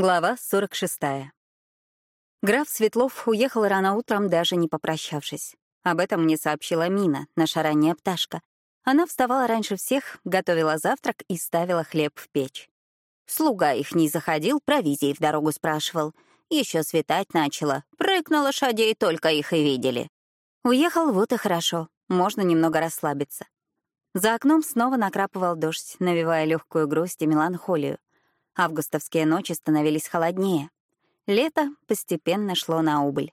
Глава 46. Граф Светлов уехал рано утром, даже не попрощавшись. Об этом мне сообщила Мина, наша ранняя пташка. Она вставала раньше всех, готовила завтрак и ставила хлеб в печь. Слуга их не заходил, провизии в дорогу спрашивал. Еще светать начало, прыг на лошадей, только их и видели. Уехал, вот и хорошо, можно немного расслабиться. За окном снова накрапывал дождь, навевая легкую грусть и меланхолию. Августовские ночи становились холоднее. Лето постепенно шло на убыль.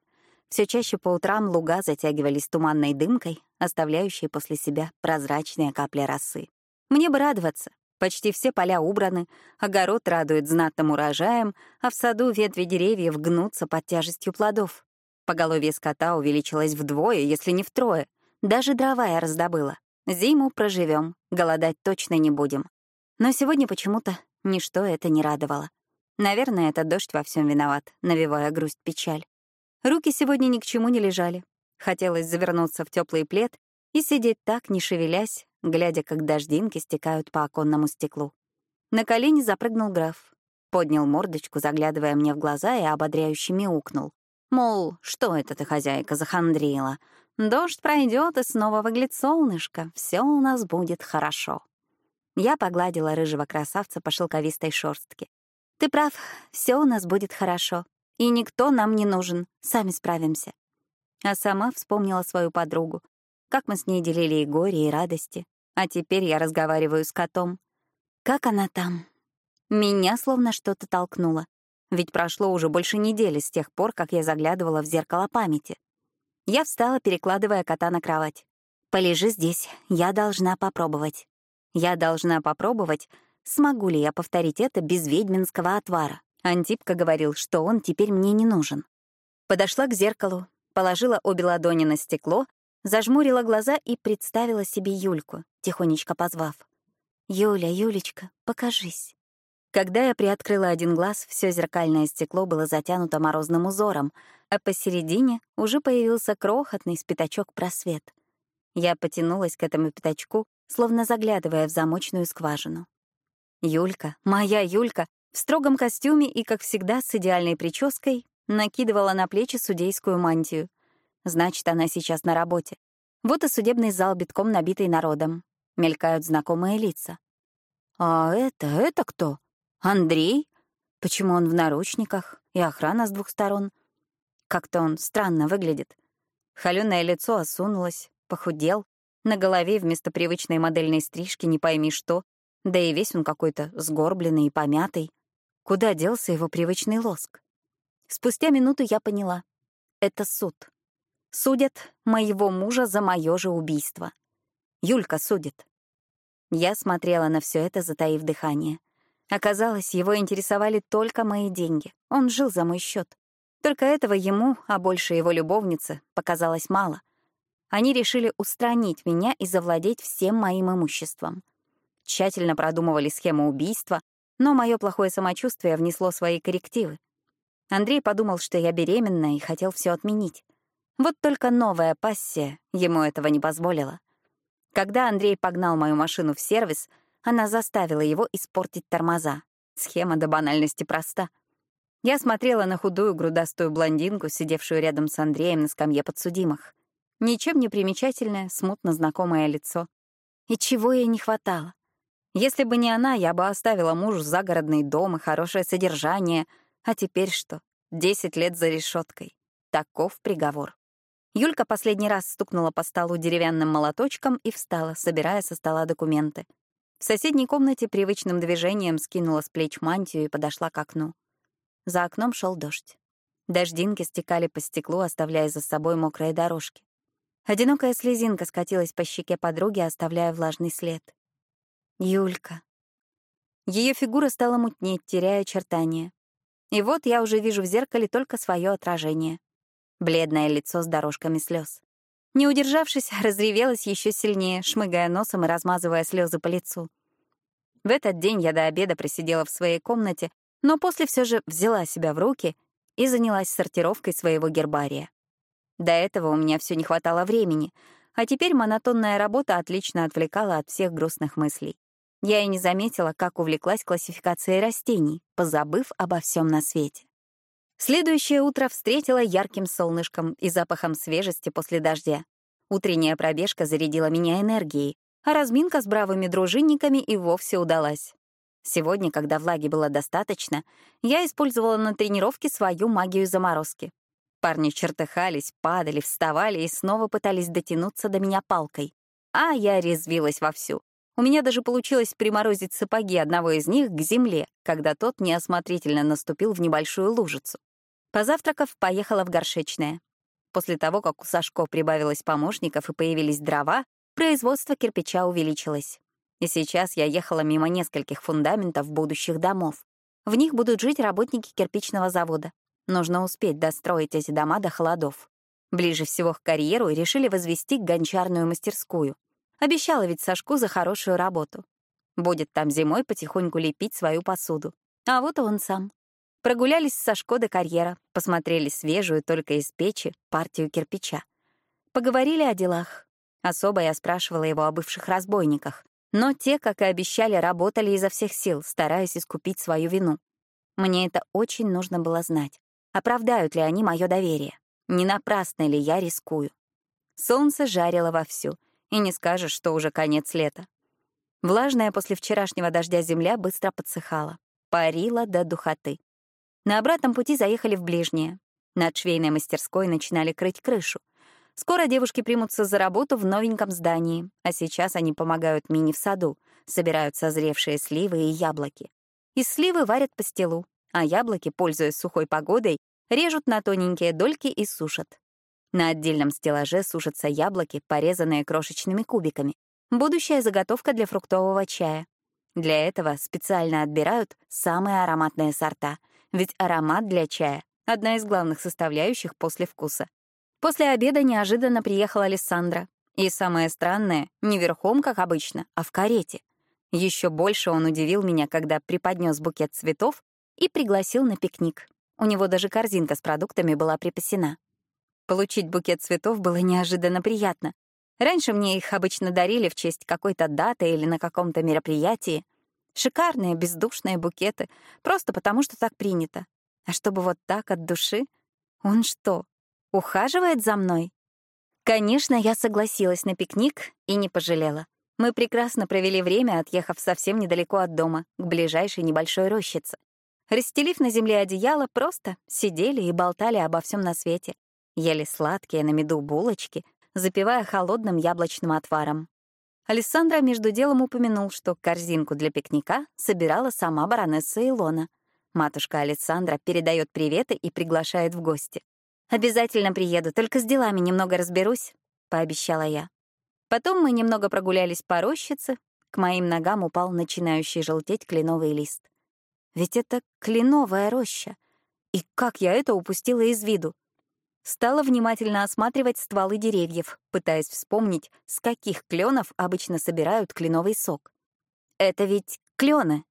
Все чаще по утрам луга затягивались туманной дымкой, оставляющей после себя прозрачные капли росы. Мне бы радоваться. Почти все поля убраны, огород радует знатным урожаем, а в саду ветви деревьев гнутся под тяжестью плодов. Поголовье скота увеличилось вдвое, если не втрое. Даже дрова я раздобыла. Зиму проживем, голодать точно не будем. Но сегодня почему-то Ничто это не радовало. Наверное, это дождь во всем виноват, навевая грусть-печаль. Руки сегодня ни к чему не лежали. Хотелось завернуться в теплый плед и сидеть так, не шевелясь, глядя, как дождинки стекают по оконному стеклу. На колени запрыгнул граф. Поднял мордочку, заглядывая мне в глаза, и ободряюще мяукнул. Мол, что это ты, хозяйка, захандрила? Дождь пройдет, и снова выглядит солнышко. Все у нас будет хорошо. Я погладила рыжего красавца по шелковистой шорстке. «Ты прав, все у нас будет хорошо. И никто нам не нужен, сами справимся». А сама вспомнила свою подругу, как мы с ней делили и горе, и радости. А теперь я разговариваю с котом. Как она там? Меня словно что-то толкнуло. Ведь прошло уже больше недели с тех пор, как я заглядывала в зеркало памяти. Я встала, перекладывая кота на кровать. «Полежи здесь, я должна попробовать». Я должна попробовать, смогу ли я повторить это без ведьминского отвара. Антипка говорил, что он теперь мне не нужен. Подошла к зеркалу, положила обе ладони на стекло, зажмурила глаза и представила себе Юльку, тихонечко позвав. «Юля, Юлечка, покажись». Когда я приоткрыла один глаз, все зеркальное стекло было затянуто морозным узором, а посередине уже появился крохотный спитачок-просвет. Я потянулась к этому пятачку, словно заглядывая в замочную скважину. Юлька, моя Юлька, в строгом костюме и, как всегда, с идеальной прической, накидывала на плечи судейскую мантию. Значит, она сейчас на работе. Вот и судебный зал битком набитый народом. Мелькают знакомые лица. А это, это кто? Андрей? Почему он в наручниках? И охрана с двух сторон. Как-то он странно выглядит. Холёное лицо осунулось, похудел, на голове вместо привычной модельной стрижки не пойми что, да и весь он какой-то сгорбленный и помятый. Куда делся его привычный лоск? Спустя минуту я поняла. Это суд. Судят моего мужа за мое же убийство. Юлька судит. Я смотрела на все это, затаив дыхание. Оказалось, его интересовали только мои деньги. Он жил за мой счет. Только этого ему, а больше его любовнице, показалось мало — они решили устранить меня и завладеть всем моим имуществом. Тщательно продумывали схему убийства, но мое плохое самочувствие внесло свои коррективы. Андрей подумал, что я беременна и хотел все отменить. Вот только новая пассия ему этого не позволила. Когда Андрей погнал мою машину в сервис, она заставила его испортить тормоза. Схема до банальности проста. Я смотрела на худую грудастую блондинку, сидевшую рядом с Андреем на скамье подсудимых. Ничем не примечательное, смутно знакомое лицо. И чего ей не хватало? Если бы не она, я бы оставила мужу загородный дом и хорошее содержание. А теперь что? Десять лет за решеткой. Таков приговор. Юлька последний раз стукнула по столу деревянным молоточком и встала, собирая со стола документы. В соседней комнате привычным движением скинула с плеч мантию и подошла к окну. За окном шел дождь. Дождинки стекали по стеклу, оставляя за собой мокрые дорожки. Одинокая слезинка скатилась по щеке подруги, оставляя влажный след. Юлька. Ее фигура стала мутнеть, теряя очертания. И вот я уже вижу в зеркале только свое отражение. Бледное лицо с дорожками слез. Не удержавшись, разревелась еще сильнее, шмыгая носом и размазывая слезы по лицу. В этот день я до обеда просидела в своей комнате, но после все же взяла себя в руки и занялась сортировкой своего гербария. До этого у меня все не хватало времени, а теперь монотонная работа отлично отвлекала от всех грустных мыслей. Я и не заметила, как увлеклась классификацией растений, позабыв обо всем на свете. Следующее утро встретило ярким солнышком и запахом свежести после дождя. Утренняя пробежка зарядила меня энергией, а разминка с бравыми дружинниками и вовсе удалась. Сегодня, когда влаги было достаточно, я использовала на тренировке свою магию заморозки. Парни чертыхались, падали, вставали и снова пытались дотянуться до меня палкой. А я резвилась вовсю. У меня даже получилось приморозить сапоги одного из них к земле, когда тот неосмотрительно наступил в небольшую лужицу. Позавтракав, поехала в горшечное. После того, как у Сашко прибавилось помощников и появились дрова, производство кирпича увеличилось. И сейчас я ехала мимо нескольких фундаментов будущих домов. В них будут жить работники кирпичного завода. Нужно успеть достроить эти дома до холодов. Ближе всего к карьеру решили возвести гончарную мастерскую. Обещала ведь Сашку за хорошую работу. Будет там зимой потихоньку лепить свою посуду. А вот он сам. Прогулялись с Сашко до карьера, посмотрели свежую, только из печи, партию кирпича. Поговорили о делах. Особо я спрашивала его о бывших разбойниках. Но те, как и обещали, работали изо всех сил, стараясь искупить свою вину. Мне это очень нужно было знать. Оправдают ли они мое доверие? Не напрасно ли я рискую? Солнце жарило вовсю, и не скажешь, что уже конец лета. Влажная после вчерашнего дождя земля быстро подсыхала, парила до духоты. На обратном пути заехали в ближнее. Над швейной мастерской начинали крыть крышу. Скоро девушки примутся за работу в новеньком здании, а сейчас они помогают Мини в саду, собирают созревшие сливы и яблоки. Из сливы варят пастилу, а яблоки, пользуясь сухой погодой, режут на тоненькие дольки и сушат. На отдельном стеллаже сушатся яблоки, порезанные крошечными кубиками. Будущая заготовка для фруктового чая. Для этого специально отбирают самые ароматные сорта, ведь аромат для чая — одна из главных составляющих после вкуса. После обеда неожиданно приехала Александра. И самое странное — не верхом, как обычно, а в карете. Еще больше он удивил меня, когда преподнес букет цветов и пригласил на пикник. У него даже корзинка с продуктами была припасена. Получить букет цветов было неожиданно приятно. Раньше мне их обычно дарили в честь какой-то даты или на каком-то мероприятии. Шикарные, бездушные букеты, просто потому что так принято. А чтобы вот так от души? Он что, ухаживает за мной? Конечно, я согласилась на пикник и не пожалела. Мы прекрасно провели время, отъехав совсем недалеко от дома, к ближайшей небольшой рощице. Расстелив на земле одеяло, просто сидели и болтали обо всем на свете. Ели сладкие на меду булочки, запивая холодным яблочным отваром. Александра между делом упомянул, что корзинку для пикника собирала сама баронесса Илона. Матушка Александра передает приветы и приглашает в гости. «Обязательно приеду, только с делами немного разберусь», — пообещала я. Потом мы немного прогулялись по рощице, к моим ногам упал начинающий желтеть кленовый лист. Ведь это кленовая роща. И как я это упустила из виду? Стала внимательно осматривать стволы деревьев, пытаясь вспомнить, с каких кленов обычно собирают кленовый сок. «Это ведь клены».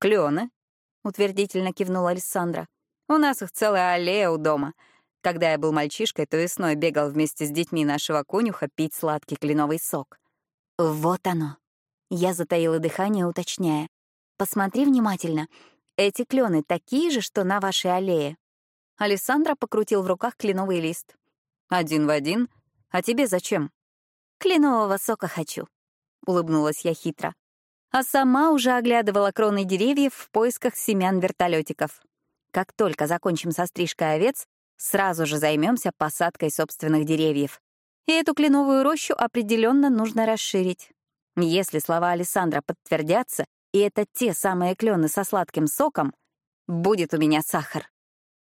«Клены?» — утвердительно кивнула Александра. «У нас их целая аллея у дома. Когда я был мальчишкой, то весной бегал вместе с детьми нашего конюха пить сладкий кленовый сок». «Вот оно». Я затаила дыхание, уточняя. «Посмотри внимательно. Эти клены такие же, что на вашей аллее?» Александра покрутил в руках кленовый лист. «Один в один? А тебе зачем?» «Кленового сока хочу», — улыбнулась я хитро. А сама уже оглядывала кроны деревьев в поисках семян вертолетиков. Как только закончим со стрижкой овец, сразу же займемся посадкой собственных деревьев. И эту кленовую рощу определенно нужно расширить. Если слова Александра подтвердятся, и это те самые клены со сладким соком, будет у меня сахар.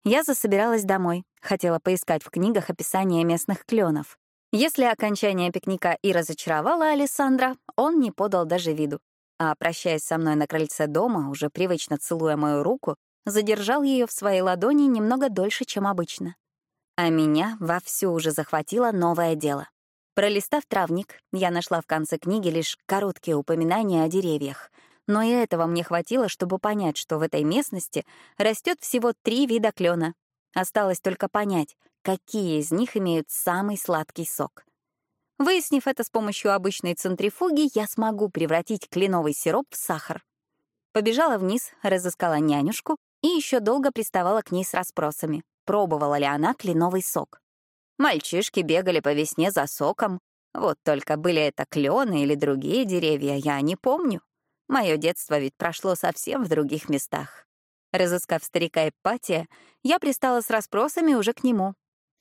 Я засобиралась домой, хотела поискать в книгах описание местных кленов. Если окончание пикника и разочаровало Александра, он не подал даже виду. А, прощаясь со мной на крыльце дома, уже привычно целуя мою руку, задержал ее в своей ладони немного дольше, чем обычно. А меня вовсю уже захватило новое дело. Пролистав травник, я нашла в конце книги лишь короткие упоминания о деревьях — но и этого мне хватило, чтобы понять, что в этой местности растет всего три вида клена. Осталось только понять, какие из них имеют самый сладкий сок. Выяснив это с помощью обычной центрифуги, я смогу превратить кленовый сироп в сахар. Побежала вниз, разыскала нянюшку и еще долго приставала к ней с расспросами, пробовала ли она кленовый сок. Мальчишки бегали по весне за соком. Вот только были это клены или другие деревья, я не помню. Мое детство ведь прошло совсем в других местах. Разыскав старика Ипатия, я пристала с расспросами уже к нему.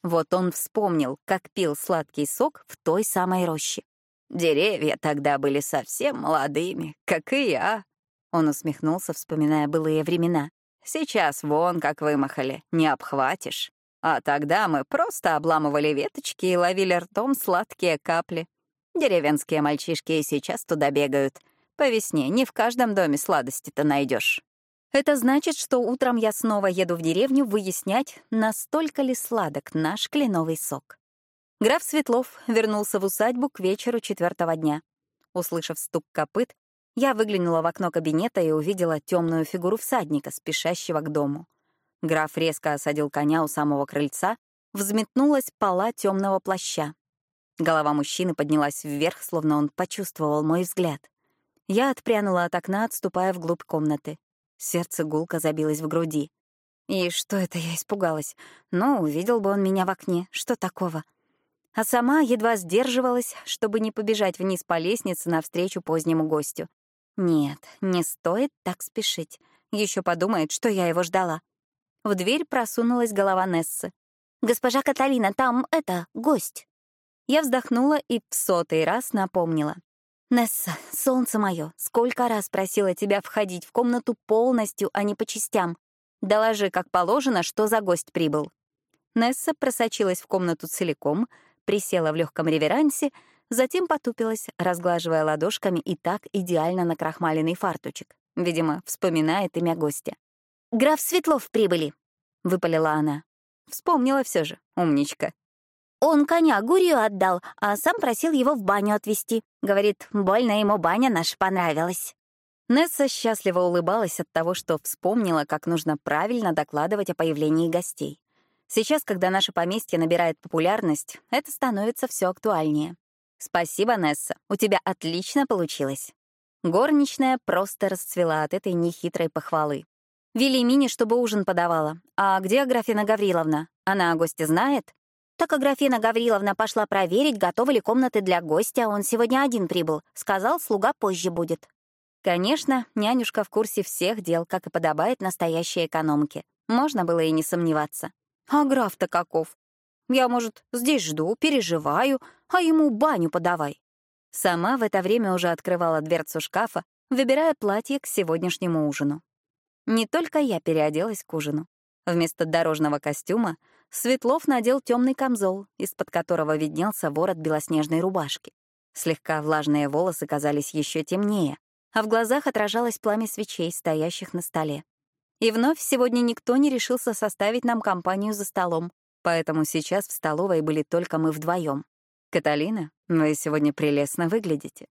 Вот он вспомнил, как пил сладкий сок в той самой роще. Деревья тогда были совсем молодыми, как и я. Он усмехнулся, вспоминая былые времена. «Сейчас вон как вымахали, не обхватишь. А тогда мы просто обламывали веточки и ловили ртом сладкие капли. Деревенские мальчишки и сейчас туда бегают. По весне не в каждом доме сладости-то найдешь. Это значит, что утром я снова еду в деревню выяснять, настолько ли сладок наш кленовый сок. Граф Светлов вернулся в усадьбу к вечеру четвертого дня. Услышав стук копыт, я выглянула в окно кабинета и увидела темную фигуру всадника, спешащего к дому. Граф резко осадил коня у самого крыльца, взметнулась пола темного плаща. Голова мужчины поднялась вверх, словно он почувствовал мой взгляд. Я отпрянула от окна, отступая вглубь комнаты. Сердце гулко забилось в груди. И что это я испугалась? Ну, увидел бы он меня в окне. Что такого? А сама едва сдерживалась, чтобы не побежать вниз по лестнице навстречу позднему гостю. Нет, не стоит так спешить. Еще подумает, что я его ждала. В дверь просунулась голова Нессы. «Госпожа Каталина, там это, гость». Я вздохнула и в сотый раз напомнила. «Несса, солнце мое, сколько раз просила тебя входить в комнату полностью, а не по частям. Доложи, как положено, что за гость прибыл». Несса просочилась в комнату целиком, присела в легком реверансе, затем потупилась, разглаживая ладошками и так идеально накрахмаленный фартучек. Видимо, вспоминает имя гостя. «Граф Светлов прибыли», — выпалила она. Вспомнила все же, умничка. Он коня Гурию отдал, а сам просил его в баню отвезти. Говорит, больно ему баня наша понравилась. Несса счастливо улыбалась от того, что вспомнила, как нужно правильно докладывать о появлении гостей. Сейчас, когда наше поместье набирает популярность, это становится все актуальнее. Спасибо, Несса, у тебя отлично получилось. Горничная просто расцвела от этой нехитрой похвалы. Вели Мине, чтобы ужин подавала. А где Аграфена Гавриловна? Она о госте знает? Так Аграфена Гавриловна пошла проверить, готовы ли комнаты для гостя. Он сегодня один прибыл. Сказал, слуга позже будет. Конечно, нянюшка в курсе всех дел, как и подобает настоящей экономке. Можно было и не сомневаться. А граф-то каков? Я, может, здесь жду, переживаю, а ему баню подавай. Сама в это время уже открывала дверцу шкафа, выбирая платье к сегодняшнему ужину. Не только я переоделась к ужину. Вместо дорожного костюма Светлов надел темный камзол, из-под которого виднелся ворот белоснежной рубашки. Слегка влажные волосы казались еще темнее, а в глазах отражалось пламя свечей, стоящих на столе. И вновь сегодня никто не решился составить нам компанию за столом, поэтому сейчас в столовой были только мы вдвоем. «Каталина, вы сегодня прелестно выглядите».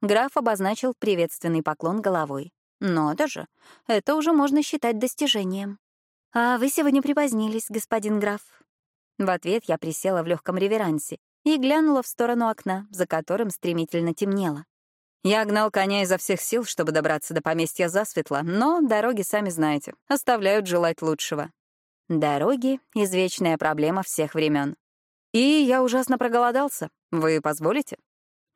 Граф обозначил приветственный поклон головой. Надо же, это уже можно считать достижением. А вы сегодня припозднились, господин граф. В ответ я присела в легком реверансе и глянула в сторону окна, за которым стремительно темнело. Я гнал коня изо всех сил, чтобы добраться до поместья засветло, но дороги, сами знаете, оставляют желать лучшего. Дороги — извечная проблема всех времен. И я ужасно проголодался. Вы позволите?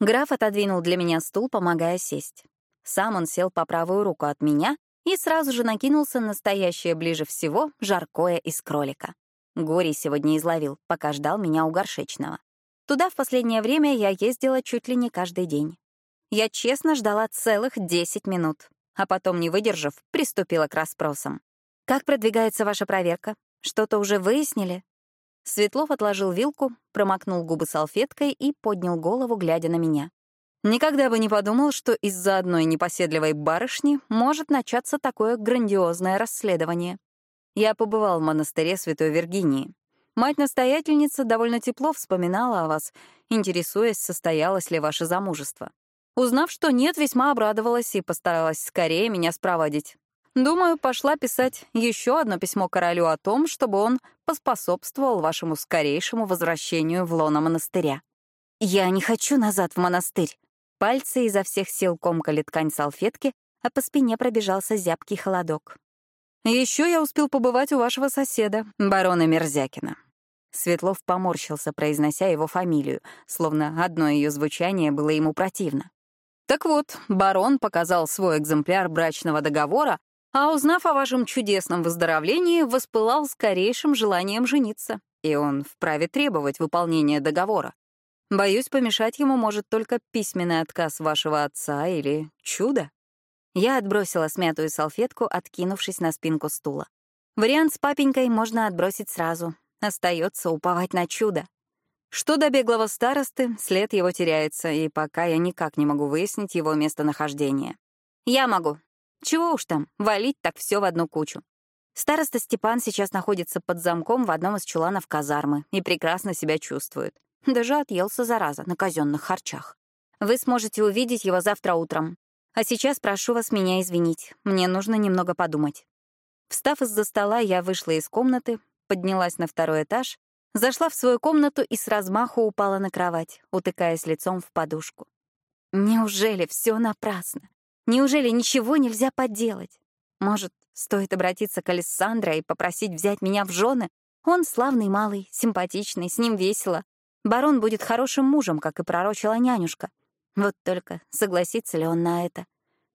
Граф отодвинул для меня стул, помогая сесть. Сам он сел по правую руку от меня и сразу же накинулся на настоящее ближе всего жаркое из кролика. Горий сегодня изловил, пока ждал меня у горшечного. Туда в последнее время я ездила чуть ли не каждый день. Я честно ждала целых 10 минут, а потом, не выдержав, приступила к расспросам. «Как продвигается ваша проверка? Что-то уже выяснили?» Светлов отложил вилку, промокнул губы салфеткой и поднял голову, глядя на меня. Никогда бы не подумал, что из-за одной непоседливой барышни может начаться такое грандиозное расследование. Я побывал в монастыре Святой Виргинии. Мать-настоятельница довольно тепло вспоминала о вас, интересуясь, состоялось ли ваше замужество. Узнав, что нет, весьма обрадовалась и постаралась скорее меня спроводить. Думаю, пошла писать еще одно письмо королю о том, чтобы он поспособствовал вашему скорейшему возвращению в лоно монастыря. «Я не хочу назад в монастырь». Пальцы изо всех сил комкали ткань салфетки, а по спине пробежался зябкий холодок. Еще я успел побывать у вашего соседа, барона Мерзякина». Светлов поморщился, произнося его фамилию, словно одно ее звучание было ему противно. «Так вот, барон показал свой экземпляр брачного договора, а узнав о вашем чудесном выздоровлении, воспылал скорейшим желанием жениться, и он вправе требовать выполнения договора. Боюсь, помешать ему может только письменный отказ вашего отца или чудо. Я отбросила смятую салфетку, откинувшись на спинку стула. Вариант с папенькой можно отбросить сразу. Остается уповать на чудо. Что до беглого старосты, след его теряется, и пока я никак не могу выяснить его местонахождение. Я могу. Чего уж там, валить так все в одну кучу. Староста Степан сейчас находится под замком в одном из чуланов казармы и прекрасно себя чувствует. Даже отъелся, зараза, на казенных харчах. Вы сможете увидеть его завтра утром. А сейчас прошу вас меня извинить. Мне нужно немного подумать. Встав из-за стола, я вышла из комнаты, поднялась на второй этаж, зашла в свою комнату и с размаху упала на кровать, утыкаясь лицом в подушку. Неужели все напрасно? Неужели ничего нельзя поделать? Может, стоит обратиться к Алессандро и попросить взять меня в жены? Он славный малый, симпатичный, с ним весело. Барон будет хорошим мужем, как и пророчила нянюшка. Вот только согласится ли он на это?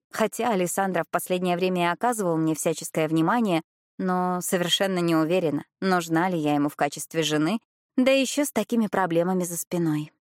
Хотя Александра в последнее время оказывал мне всяческое внимание, но совершенно не уверена, нужна ли я ему в качестве жены, да еще с такими проблемами за спиной.